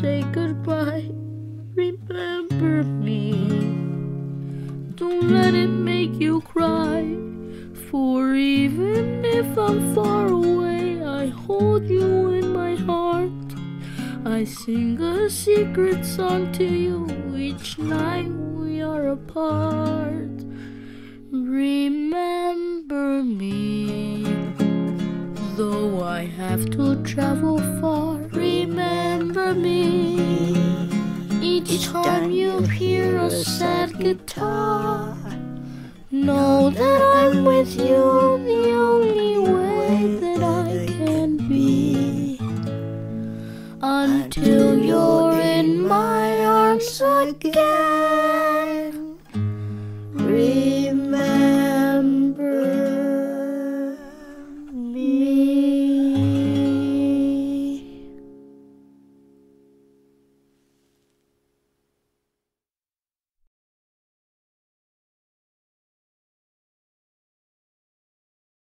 say goodbye, remember me. Don't let it make you cry. For even if I'm far away, I hold you in my heart. I sing a secret song to you each night we are apart. Remember me, though I have to travel far. Remember me, each time you hear a sad guitar. Know that I'm with you the only way that I can be. Until you're in my arms again.